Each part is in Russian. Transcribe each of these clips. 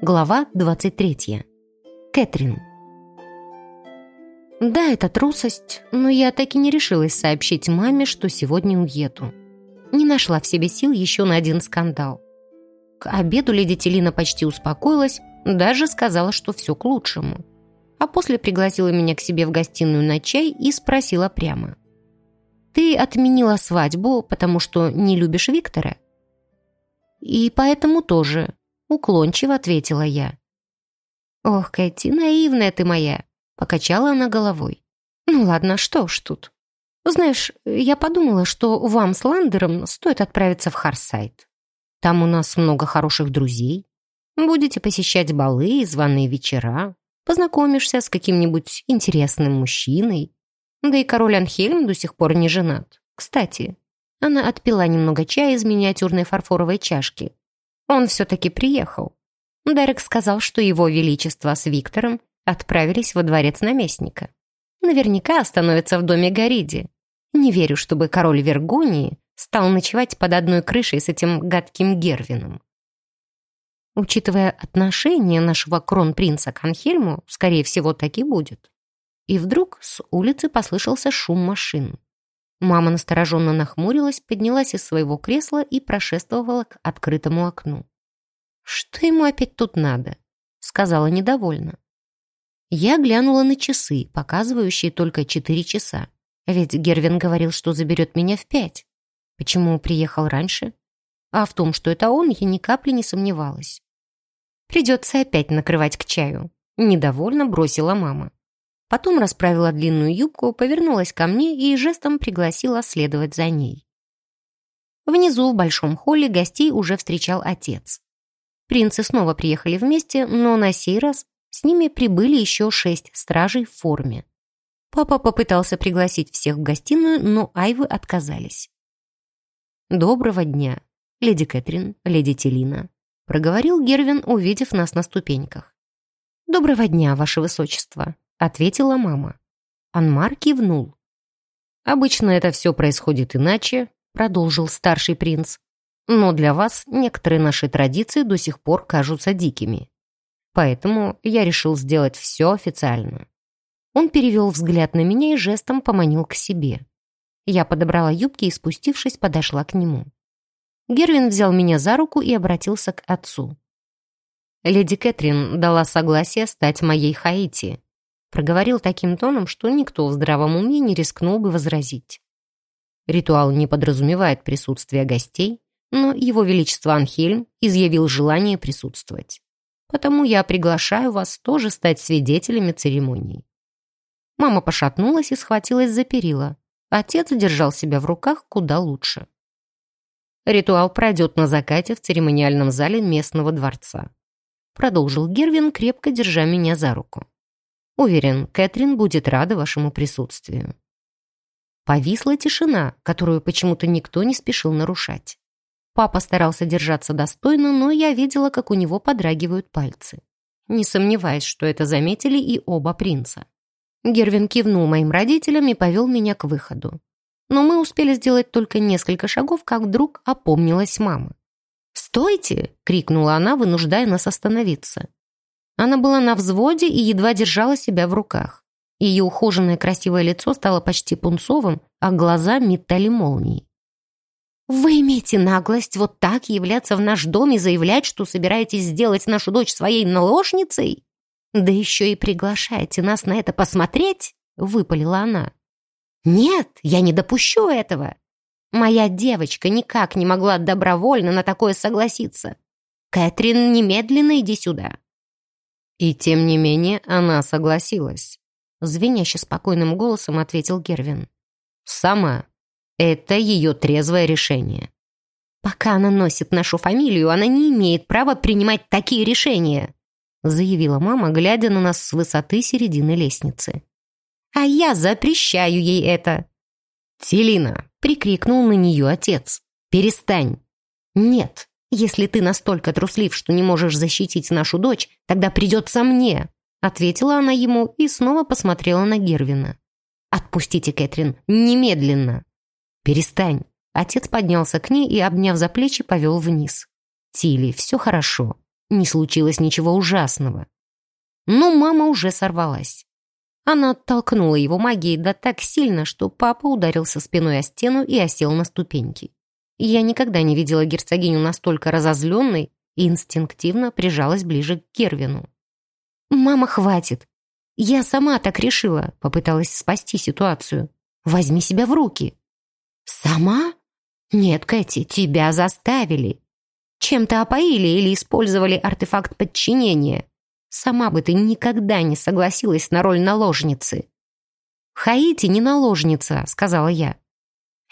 Глава 23. Кэтрин. Да, это трусость, но я так и не решилась сообщить маме, что сегодня уеду. Не нашла в себе сил еще на один скандал. К обеду леди Телина почти успокоилась, даже сказала, что все к лучшему. А после пригласила меня к себе в гостиную на чай и спросила прямо. «Ты отменила свадьбу, потому что не любишь Виктора?» «И поэтому тоже», Уклончиво ответила я. «Ох, Кэти, наивная ты моя!» Покачала она головой. «Ну ладно, что ж тут. Знаешь, я подумала, что вам с Ландером стоит отправиться в Харсайд. Там у нас много хороших друзей. Будете посещать балы и званые вечера. Познакомишься с каким-нибудь интересным мужчиной. Да и король Анхельм до сих пор не женат. Кстати, она отпила немного чая из миниатюрной фарфоровой чашки, он все-таки приехал. Дерек сказал, что его величество с Виктором отправились во дворец наместника. Наверняка остановятся в доме Гориди. Не верю, чтобы король Вергунии стал ночевать под одной крышей с этим гадким Гервином. Учитывая отношение нашего кронпринца к Анхельму, скорее всего, так и будет. И вдруг с улицы послышался шум машин. Мама настороженно нахмурилась, поднялась из своего кресла и прошествовала к открытому окну. «Что ему опять тут надо?» — сказала недовольно. Я глянула на часы, показывающие только четыре часа. Ведь Гервин говорил, что заберет меня в пять. Почему приехал раньше? А в том, что это он, я ни капли не сомневалась. Придется опять накрывать к чаю. Недовольно бросила мама. Потом расправила длинную юбку, повернулась ко мне и жестом пригласила следовать за ней. Внизу, в большом холле, гостей уже встречал отец. Принцы снова приехали вместе, но на сей раз с ними прибыли еще шесть стражей в форме. Папа попытался пригласить всех в гостиную, но айвы отказались. «Доброго дня, леди Кэтрин, леди Телина», проговорил Гервин, увидев нас на ступеньках. «Доброго дня, ваше высочество», ответила мама. Анмар кивнул. «Обычно это все происходит иначе», продолжил старший принц. «Но для вас некоторые наши традиции до сих пор кажутся дикими. Поэтому я решил сделать все официально». Он перевел взгляд на меня и жестом поманил к себе. Я подобрала юбки и, спустившись, подошла к нему. Гервин взял меня за руку и обратился к отцу. «Леди Кэтрин дала согласие стать моей Хаити. Проговорил таким тоном, что никто в здравом уме не рискнул бы возразить. Ритуал не подразумевает присутствие гостей, но его величество Анхельм изъявил желание присутствовать. Потому я приглашаю вас тоже стать свидетелями церемонии. Мама пошатнулась и схватилась за перила. Отец держал себя в руках куда лучше. Ритуал пройдет на закате в церемониальном зале местного дворца. Продолжил Гервин, крепко держа меня за руку. Уверен, Кэтрин будет рада вашему присутствию». Повисла тишина, которую почему-то никто не спешил нарушать. Папа старался держаться достойно, но я видела, как у него подрагивают пальцы. Не сомневаясь, что это заметили и оба принца. Гервин кивнул моим родителям и повел меня к выходу. Но мы успели сделать только несколько шагов, как вдруг опомнилась мама. «Стойте!» — крикнула она, вынуждая нас остановиться. Она была на взводе и едва держала себя в руках. Ее ухоженное красивое лицо стало почти пунцовым, а глаза метали молнии. «Вы имеете наглость вот так являться в наш дом и заявлять, что собираетесь сделать нашу дочь своей наложницей? Да еще и приглашаете нас на это посмотреть?» — выпалила она. «Нет, я не допущу этого. Моя девочка никак не могла добровольно на такое согласиться. Кэтрин, немедленно иди сюда. И тем не менее она согласилась. Звеняще спокойным голосом ответил Гервин. «Сама. Это ее трезвое решение». «Пока она носит нашу фамилию, она не имеет права принимать такие решения», заявила мама, глядя на нас с высоты середины лестницы. «А я запрещаю ей это». «Телина!» — прикрикнул на нее отец. «Перестань!» «Нет, «Если ты настолько труслив, что не можешь защитить нашу дочь, тогда придется мне», ответила она ему и снова посмотрела на Гервина. «Отпустите, Кэтрин, немедленно!» «Перестань!» Отец поднялся к ней и, обняв за плечи, повел вниз. «Тилли, все хорошо. Не случилось ничего ужасного». Но мама уже сорвалась. Она оттолкнула его магией да так сильно, что папа ударился спиной о стену и осел на ступеньки. Я никогда не видела герцогиню настолько разозленной и инстинктивно прижалась ближе к Кервину. «Мама, хватит! Я сама так решила», — попыталась спасти ситуацию. «Возьми себя в руки». «Сама?» «Нет, Кэти, тебя заставили. Чем-то опоили или использовали артефакт подчинения. Сама бы ты никогда не согласилась на роль наложницы». «Хаити не наложница», — сказала я.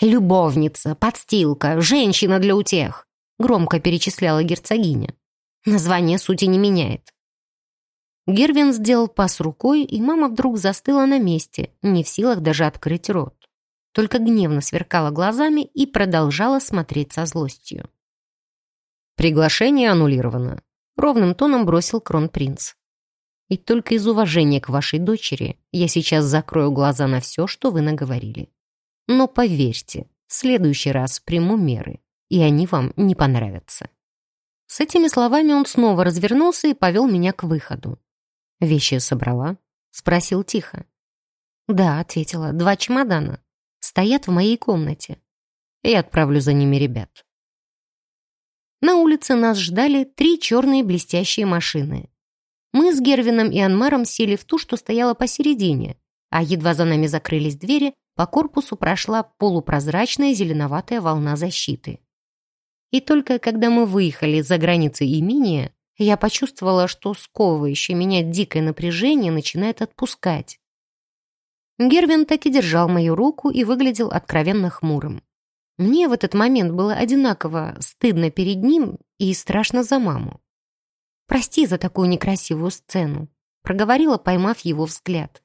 «Любовница, подстилка, женщина для утех», — громко перечисляла герцогиня. «Название сути не меняет». Гервин сделал пас рукой, и мама вдруг застыла на месте, не в силах даже открыть рот. Только гневно сверкала глазами и продолжала смотреть со злостью. «Приглашение аннулировано», — ровным тоном бросил кронпринц. «И только из уважения к вашей дочери я сейчас закрою глаза на все, что вы наговорили. Но поверьте, в следующий раз приму меры, и они вам не понравятся». С этими словами он снова развернулся и повел меня к выходу. «Вещи собрала?» — спросил тихо. «Да», — ответила, — «два чемодана. Стоят в моей комнате. Я отправлю за ними ребят». На улице нас ждали три черные блестящие машины. Мы с Гервином и Анмаром сели в ту, что стояла посередине, а едва за нами закрылись двери, по корпусу прошла полупрозрачная зеленоватая волна защиты. И только когда мы выехали за границы имения, я почувствовала, что сковывающее меня дикое напряжение начинает отпускать. Гервин так и держал мою руку и выглядел откровенно хмурым. Мне в этот момент было одинаково стыдно перед ним и страшно за маму. «Прости за такую некрасивую сцену», — проговорила, поймав его взгляд.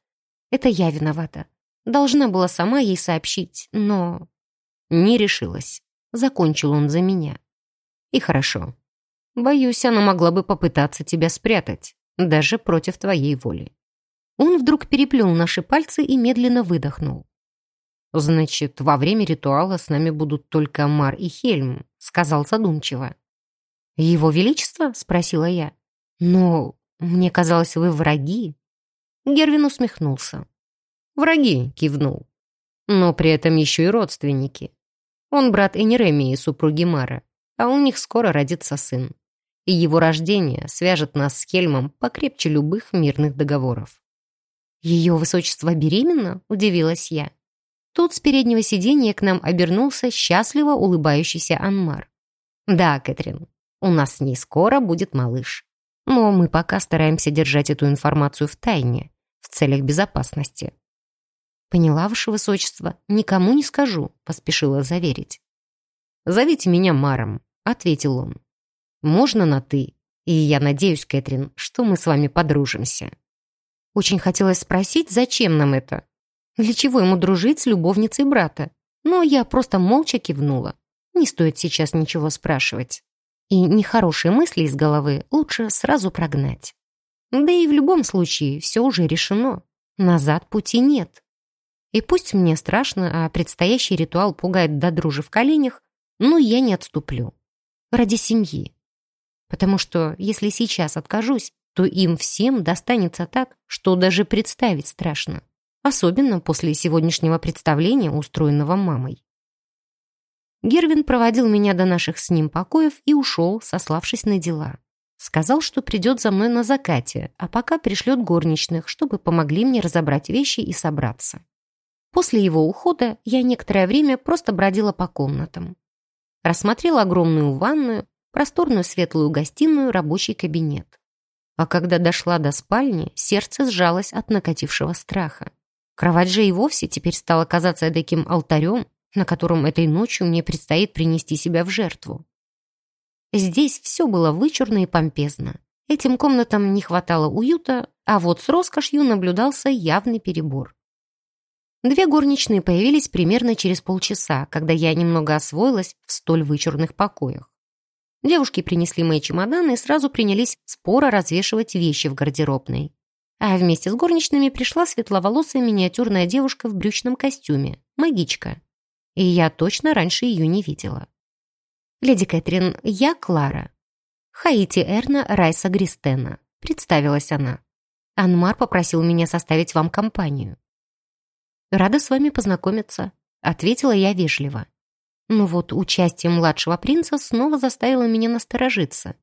«Это я виновата. Должна была сама ей сообщить, но...» Не решилась. Закончил он за меня. И хорошо. Боюсь, она могла бы попытаться тебя спрятать, даже против твоей воли. Он вдруг переплел наши пальцы и медленно выдохнул. «Значит, во время ритуала с нами будут только Мар и Хельм», — сказал задумчиво. «Его Величество?» — спросила я. «Но мне казалось, вы враги». Гервин усмехнулся. «Враги», — кивнул. «Но при этом еще и родственники. Он брат Энеремии, супруги Мара, а у них скоро родится сын. И его рождение свяжет нас с Хельмом покрепче любых мирных договоров». «Ее высочество беременна?» — удивилась я. Тут с переднего сиденья к нам обернулся счастливо улыбающийся Анмар. «Да, Кэтрин, у нас с ней скоро будет малыш. Но мы пока стараемся держать эту информацию в тайне, в целях безопасности. «Поняла, ваше высочество, никому не скажу», — поспешила заверить. «Зовите меня Маром», — ответил он. «Можно на «ты», и я надеюсь, Кэтрин, что мы с вами подружимся». Очень хотелось спросить, зачем нам это? Для чего ему дружить с любовницей брата? Но я просто молча кивнула. Не стоит сейчас ничего спрашивать. И нехорошие мысли из головы лучше сразу прогнать. Да и в любом случае все уже решено. Назад пути нет. И пусть мне страшно, а предстоящий ритуал пугает до дружи в коленях, но я не отступлю. Ради семьи. Потому что если сейчас откажусь, то им всем достанется так, что даже представить страшно. Особенно после сегодняшнего представления, устроенного мамой. Гервин проводил меня до наших с ним покоев и ушел, сославшись на дела. Сказал, что придет за мной на закате, а пока пришлет горничных, чтобы помогли мне разобрать вещи и собраться. После его ухода я некоторое время просто бродила по комнатам. Рассмотрела огромную ванную, просторную светлую гостиную, рабочий кабинет. А когда дошла до спальни, сердце сжалось от накатившего страха. Кровать же и вовсе теперь стала казаться таким алтарем, на котором этой ночью мне предстоит принести себя в жертву. Здесь все было вычурно и помпезно. Этим комнатам не хватало уюта, а вот с роскошью наблюдался явный перебор. Две горничные появились примерно через полчаса, когда я немного освоилась в столь вычурных покоях. Девушки принесли мои чемоданы и сразу принялись споро развешивать вещи в гардеробной. А вместе с горничными пришла светловолосая миниатюрная девушка в брючном костюме, магичка. И я точно раньше ее не видела. «Леди Кэтрин, я Клара. Хаити Эрна Райса Гристена», — представилась она. «Анмар попросил меня составить вам компанию». «Рада с вами познакомиться», — ответила я вежливо. Но вот участие младшего принца снова заставило меня насторожиться.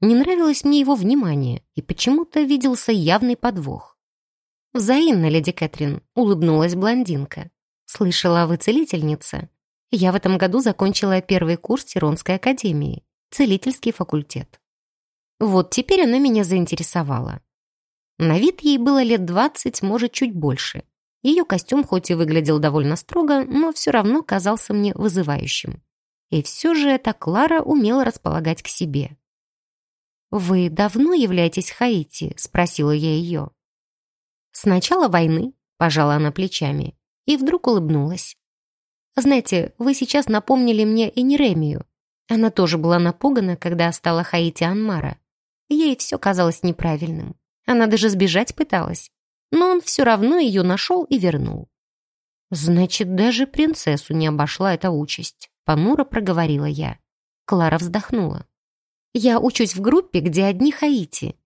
Не нравилось мне его внимание, и почему-то виделся явный подвох. «Взаимно, леди Кэтрин», — улыбнулась блондинка. «Слышала, вы целительница. Я в этом году закончила первый курс Тиронской академии, целительский факультет. Вот теперь она меня заинтересовала. На вид ей было лет двадцать, может, чуть больше. Ее костюм хоть и выглядел довольно строго, но все равно казался мне вызывающим. И все же эта Клара умела располагать к себе. «Вы давно являетесь Хаити?» — спросила я ее. «С начала войны», — пожала она плечами, и вдруг улыбнулась. «Знаете, вы сейчас напомнили мне Энеремию. Она тоже была напугана, когда стала Хаити Анмара. Ей все казалось неправильным. Она даже сбежать пыталась. Но он все равно ее нашел и вернул. «Значит, даже принцессу не обошла эта участь», — понуро проговорила я. Клара вздохнула. Я учусь в группе, где одни хаити.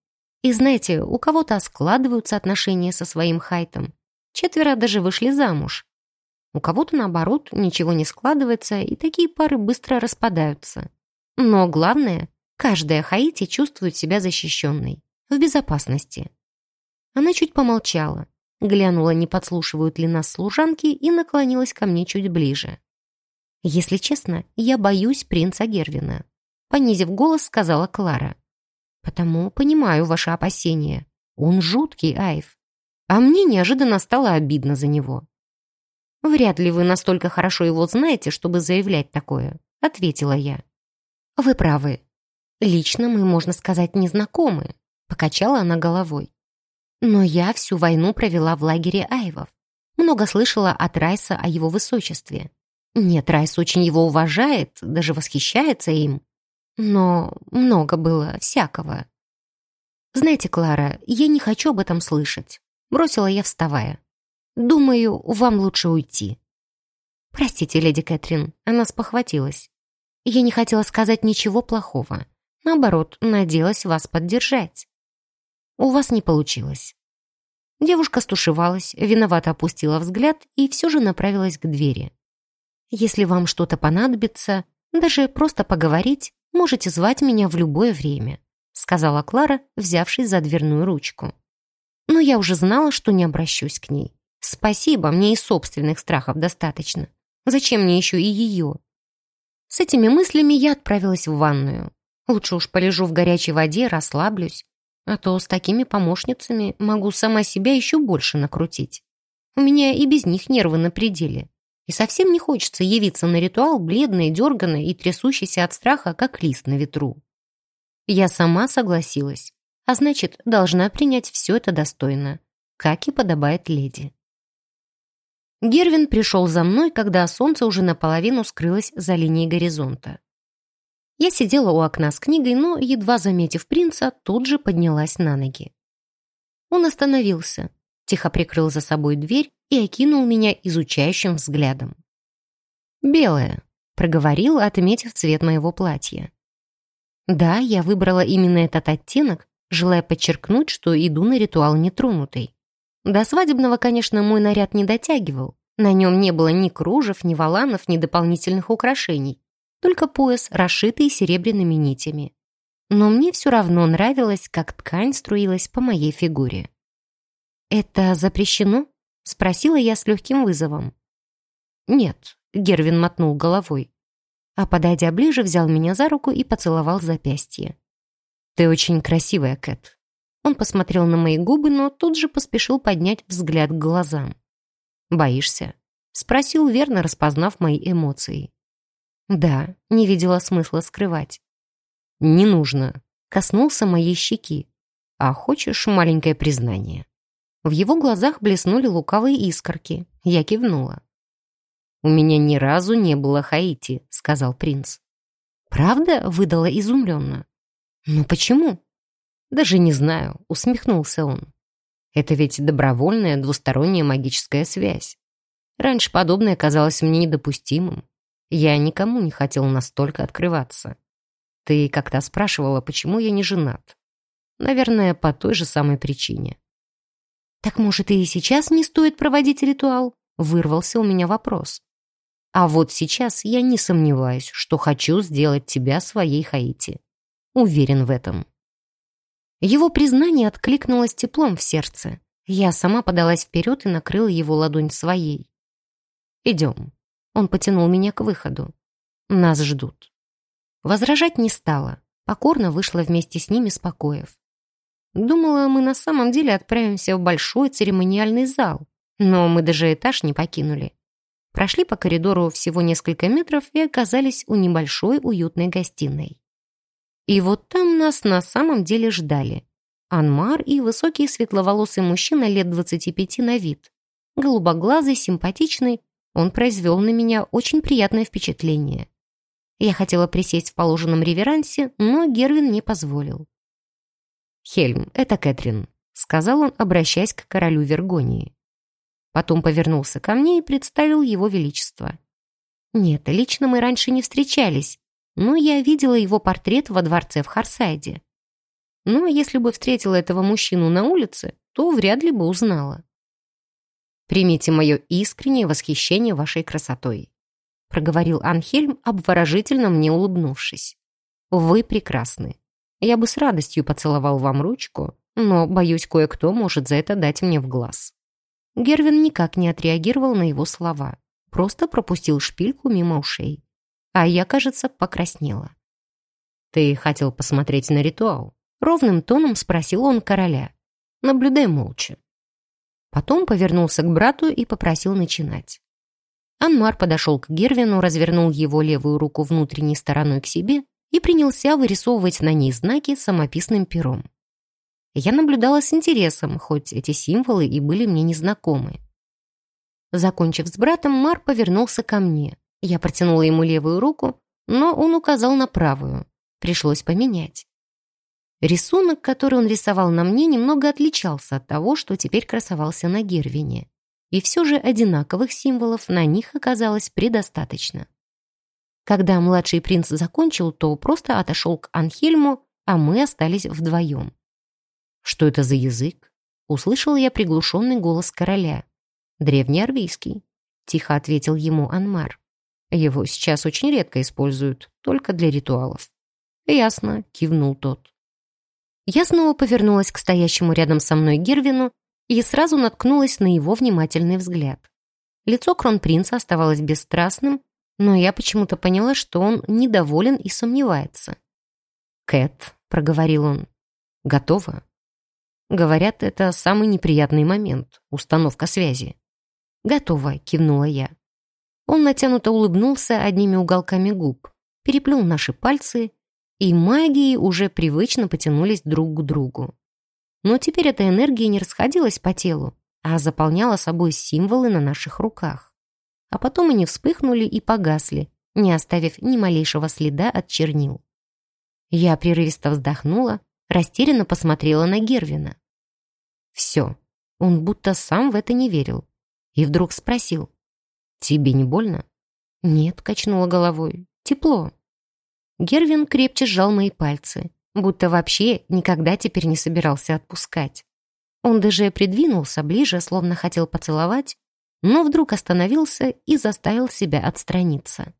И знаете, у кого-то складываются отношения со своим хайтом. Четверо даже вышли замуж. У кого-то, наоборот, ничего не складывается, и такие пары быстро распадаются. Но главное, каждая хаити чувствует себя защищенной, в безопасности. Она чуть помолчала, глянула, не подслушивают ли нас служанки, и наклонилась ко мне чуть ближе. Если честно, я боюсь принца Гервина понизив голос, сказала Клара. «Потому понимаю ваши опасения. Он жуткий, Айв. А мне неожиданно стало обидно за него». «Вряд ли вы настолько хорошо его знаете, чтобы заявлять такое», — ответила я. «Вы правы. Лично мы, можно сказать, не знакомы», — покачала она головой. «Но я всю войну провела в лагере Айвов. Много слышала от Райса о его высочестве. Нет, Райс очень его уважает, даже восхищается им. Но много было всякого. «Знаете, Клара, я не хочу об этом слышать», — бросила я, вставая. «Думаю, вам лучше уйти». «Простите, леди Кэтрин», — она спохватилась. «Я не хотела сказать ничего плохого. Наоборот, надеялась вас поддержать». «У вас не получилось». Девушка стушевалась, виновато опустила взгляд и все же направилась к двери. «Если вам что-то понадобится, даже просто поговорить, можете звать меня в любое время», сказала Клара, взявшись за дверную ручку. Но я уже знала, что не обращусь к ней. Спасибо, мне и собственных страхов достаточно. Зачем мне еще и ее? С этими мыслями я отправилась в ванную. Лучше уж полежу в горячей воде, расслаблюсь. А то с такими помощницами могу сама себя еще больше накрутить. У меня и без них нервы на пределе. И совсем не хочется явиться на ритуал бледной, дерганной и трясущейся от страха, как лист на ветру. Я сама согласилась, а значит, должна принять все это достойно, как и подобает леди. Гервин пришел за мной, когда солнце уже наполовину скрылось за линией горизонта. Я сидела у окна с книгой, но, едва заметив принца, тут же поднялась на ноги. Он остановился, тихо прикрыл за собой дверь и окинул меня изучающим взглядом. «Белая», — проговорил, отметив цвет моего платья. Да, я выбрала именно этот оттенок, желая подчеркнуть, что иду на ритуал нетронутый. До свадебного, конечно, мой наряд не дотягивал. На нем не было ни кружев, ни валанов, ни дополнительных украшений. Только пояс, расшитый серебряными нитями. Но мне все равно нравилось, как ткань струилась по моей фигуре. «Это запрещено?» — спросила я с легким вызовом. «Нет», — Гервин мотнул головой. А подойдя ближе, взял меня за руку и поцеловал запястье. «Ты очень красивая, Кэт». Он посмотрел на мои губы, но тут же поспешил поднять взгляд к глазам. «Боишься?» — спросил, верно распознав мои эмоции. «Да, не видела смысла скрывать». «Не нужно», — коснулся моей щеки. «А хочешь маленькое признание?» В его глазах блеснули лукавые искорки. Я кивнула. «У меня ни разу не было Хаити», — сказал принц. «Правда?» — выдала изумленно. «Но почему?» «Даже не знаю», — усмехнулся он. Это ведь добровольная двусторонняя магическая связь. Раньше подобное казалось мне недопустимым. Я никому не хотел настолько открываться. Ты как-то спрашивала, почему я не женат. Наверное, по той же самой причине. «Так, может, и сейчас не стоит проводить ритуал?» Вырвался у меня вопрос. А вот сейчас я не сомневаюсь, что хочу сделать тебя своей Хаити. Уверен в этом. Его признание откликнулось теплом в сердце. Я сама подалась вперед и накрыла его ладонь своей. «Идем». Он потянул меня к выходу. «Нас ждут». Возражать не стала. Покорно вышла вместе с ними с покоев. Думала, мы на самом деле отправимся в большой церемониальный зал, но мы даже этаж не покинули. Прошли по коридору всего несколько метров и оказались у небольшой уютной гостиной. И вот там нас на самом деле ждали. Анмар и высокий светловолосый мужчина лет 25 на вид. Голубоглазый, симпатичный, он произвел на меня очень приятное впечатление. Я хотела присесть в положенном реверансе, но Гервин не позволил. «Хельм, это Кэтрин», — сказал он, обращаясь к королю Вергонии. Потом повернулся ко мне и представил его величество. Нет, лично мы раньше не встречались, но я видела его портрет во дворце в Харсайде. Но если бы встретила этого мужчину на улице, то вряд ли бы узнала. «Примите мое искреннее восхищение вашей красотой», проговорил Анхельм, обворожительно мне улыбнувшись. «Вы прекрасны. Я бы с радостью поцеловал вам ручку, но, боюсь, кое-кто может за это дать мне в глаз». Гервин никак не отреагировал на его слова, просто пропустил шпильку мимо ушей. А я, кажется, покраснела. «Ты хотел посмотреть на ритуал?» Ровным тоном спросил он короля. Наблюдай молча. Потом повернулся к брату и попросил начинать. Анмар подошел к Гервину, развернул его левую руку внутренней стороной к себе и принялся вырисовывать на ней знаки самописным пером. Я наблюдала с интересом, хоть эти символы и были мне незнакомы. Закончив с братом, Мар повернулся ко мне. Я протянула ему левую руку, но он указал на правую. Пришлось поменять. Рисунок, который он рисовал на мне, немного отличался от того, что теперь красовался на Гервине. И все же одинаковых символов на них оказалось предостаточно. Когда младший принц закончил, то просто отошел к Анхельму, а мы остались вдвоем. «Что это за язык?» Услышал я приглушенный голос короля. «Древнеарвийский», — тихо ответил ему Анмар. «Его сейчас очень редко используют, только для ритуалов». «Ясно», — кивнул тот. Я снова повернулась к стоящему рядом со мной Гервину и сразу наткнулась на его внимательный взгляд. Лицо кронпринца оставалось бесстрастным, но я почему-то поняла, что он недоволен и сомневается. «Кэт», — проговорил он, — «готова?» Говорят, это самый неприятный момент — установка связи. «Готово», — кивнула я. Он натянуто улыбнулся одними уголками губ, переплел наши пальцы, и магии уже привычно потянулись друг к другу. Но теперь эта энергия не расходилась по телу, а заполняла собой символы на наших руках. А потом они вспыхнули и погасли, не оставив ни малейшего следа от чернил. Я прерывисто вздохнула, растерянно посмотрела на Гервина. Все, он будто сам в это не верил. И вдруг спросил, «Тебе не больно?» «Нет», — качнула головой, «тепло». Гервин крепче сжал мои пальцы, будто вообще никогда теперь не собирался отпускать. Он даже придвинулся ближе, словно хотел поцеловать, но вдруг остановился и заставил себя отстраниться.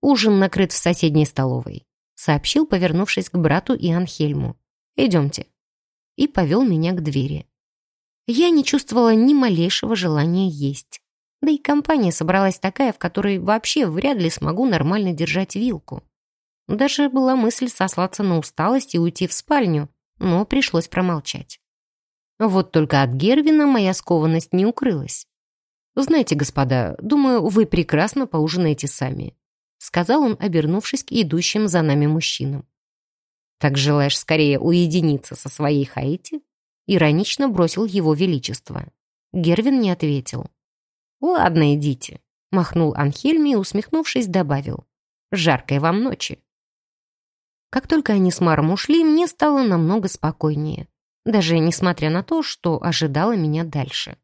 «Ужин накрыт в соседней столовой», — сообщил, повернувшись к брату и Анхельму. «Идемте». И повел меня к двери. Я не чувствовала ни малейшего желания есть. Да и компания собралась такая, в которой вообще вряд ли смогу нормально держать вилку. Даже была мысль сослаться на усталость и уйти в спальню, но пришлось промолчать. Вот только от Гервина моя скованность не укрылась. «Знаете, господа, думаю, вы прекрасно поужинаете сами», сказал он, обернувшись к идущим за нами мужчинам. «Так желаешь скорее уединиться со своей Хаити?» Иронично бросил его величество. Гервин не ответил. «Ладно, идите», — махнул Анхельми и, усмехнувшись, добавил. «Жаркой вам ночи». Как только они с Маром ушли, мне стало намного спокойнее. даже несмотря на то, что ожидало меня дальше.